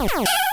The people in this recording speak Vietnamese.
Wow.